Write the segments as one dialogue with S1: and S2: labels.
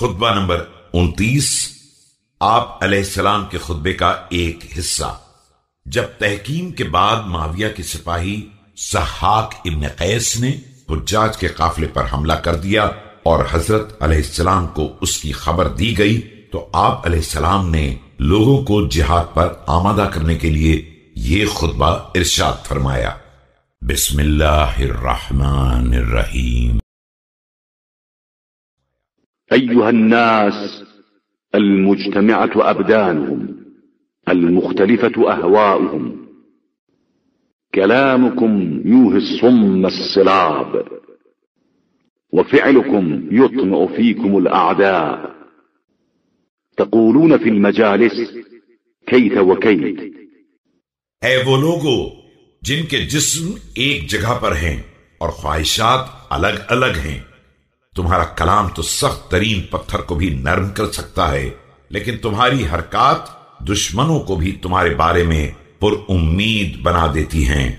S1: خطبہ نمبر انتیس، آپ علیہ السلام کے خطبے کا ایک حصہ۔ جب تحکیم کے بعد معاویہ کے سپاہی صحاق ابن قیس نے حجاج کے قافلے پر حملہ کر دیا اور حضرت علیہ السلام کو اس کی خبر دی گئی، تو آپ علیہ السلام نے لوگوں کو جہاد پر آمادہ کرنے کے لیے یہ خطبہ ارشاد فرمایا۔ بسم اللہ الرحمن الرحیم۔
S2: أيها الناس، المجتمعة أبدانهم، المختلفة أهواؤهم. كلامكم يوهي الصم الصلاب وفعلكم يطمع فيكم الأعداء. تقولون في المجالس كيت وكيت
S1: اے وہ لوگو، جن کے جسم ایک جگہ پر ہیں اور خواہشات الگ الگ ہیں۔ تمہارا کلام تو سخت ترین پتھر کو بھی نرم کر سکتا ہے، لیکن تمہاری حرکات دشمنوں کو بھی تمہارے بارے میں پر امید بنا دیتی ہیں۔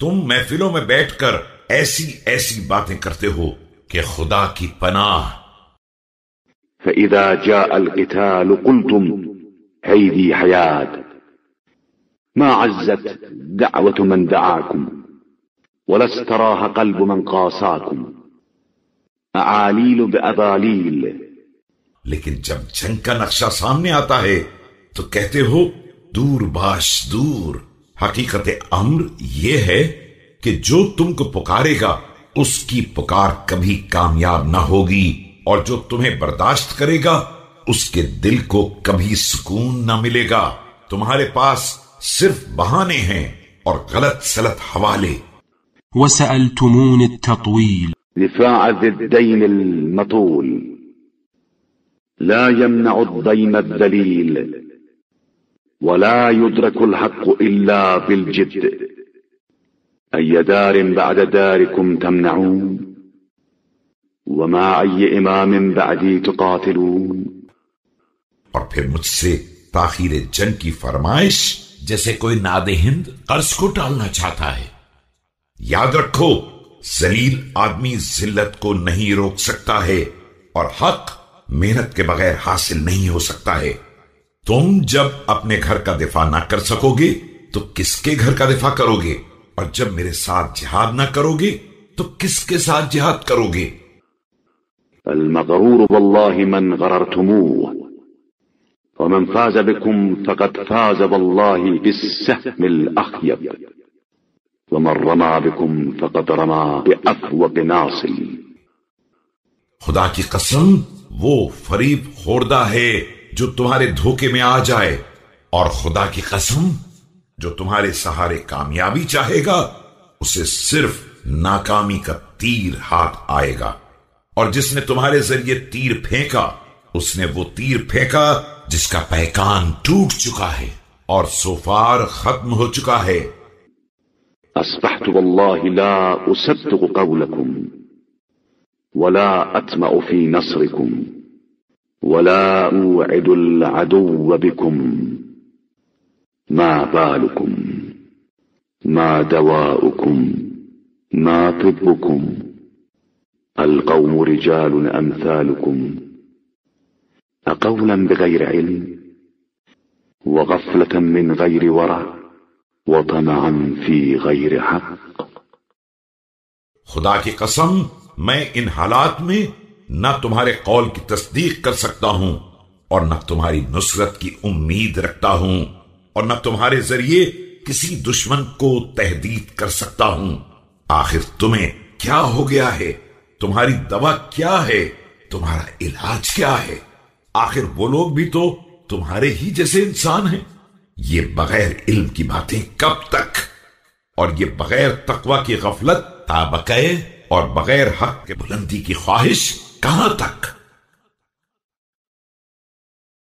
S1: تم محفلوں میں بیٹھ کر ایسی ایسی باتیں کرتے ہو کہ خدا کی پناہ۔
S2: فإذا جاء القتال قلتم هيدي حياة، ما عزت دعوة من دعاكم ولا استراح قلب من قاساكم أعاليل بأذاليل
S1: لیکن جب جنگ کا نقشہ سامنے آتا ہے تو کہتے ہو دور باش دور۔ حقیقت امر یہ ہے کہ جو تم کو پکارے گا اس کی پکار کبھی کامیاب نہ ہوگی۔ اور جو تمہیں برداشت کرے گا اس کے دل کو کبھی سکون نہ ملے گا۔ تمہارے پاس صرف بہانے ہیں اور غلط سلط حوالے۔
S3: وسألتمون التطويل
S2: دفاع الدين المطول. لا يمنع الضيم الذليل ولا يدرك الحق إلا بالجد أي دار بعد داركم تمنعون؟ وما أي إمام بعدي تقاتلون؟
S1: اور پھر مجھ سے تاخیر جنگ کی فرمائش، جیسے کوئی ناد ہند قرض کو ٹالنا چاہتا ہے۔ یاد رکھو زلیل آدمی ذلت کو نہیں روک سکتا ہے اور حق محنت کے بغیر حاصل نہیں ہو سکتا ہے۔ تم جب اپنے گھر کا دفاع نہ کر سکو گے تو کس کے گھر کا دفاع کرو گے اور جب میرے ساتھ جہاد نہ کرو گے تو کس کے ساتھ جہاد کرو گے
S2: المغرور والله من غررتموه ومن فاز بكم فقد فاز والله بالسهم الأخيب۔ ومن رمى بكم فقد رمى بأفوق ناصل
S1: خدا کی قسم، وہ فریب خوردہ ہے جو تمہارے دھوکے میں آ جائے، اور خدا کی قسم، جو تمہارے سہارے کامیابی چاہے گا، اسے صرف ناکامی کا تیر ہاتھ آئے گا، اور جس نے تمہارے ذریعے تیر پھینکا، اس نے وہ تیر پھینکا جس کا پیکان ٹوٹ چکا ہے، اور سوفار ختم ہو چکا ہے۔
S2: أصبحت والله لا أصدق قولكم ولا أتمأ في نصركم ولا أوعد العدو بكم ما بالكم ما دواؤكم ما طبكم القوم رجال أمثالكم أقولا بغير علم وغفلة من غير ورع وطمعا في غير حق.
S1: خدا کی قسم، میں ان حالات میں نہ تمہارے قول کی تصدیق کر سکتا ہوں اور نہ تمہاری نصرت کی امید رکھتا ہوں اور نہ تمہارے ذریعے کسی دشمن کو تحدید کر سکتا ہوں۔ آخر تمہیں کیا ہو گیا ہے؟ تمہاری دوا کیا ہے؟ تمہارا علاج کیا ہے؟ آخر وہ لوگ بھی تو تمہارے ہی جیسے انسان ہیں۔ یہ بغیر علم کی باتیں کب تک؟ اور یہ بغیر تقوی کی غفلت تابقے اور بغیر حق کے بلندی کی خواہش کہاں تک؟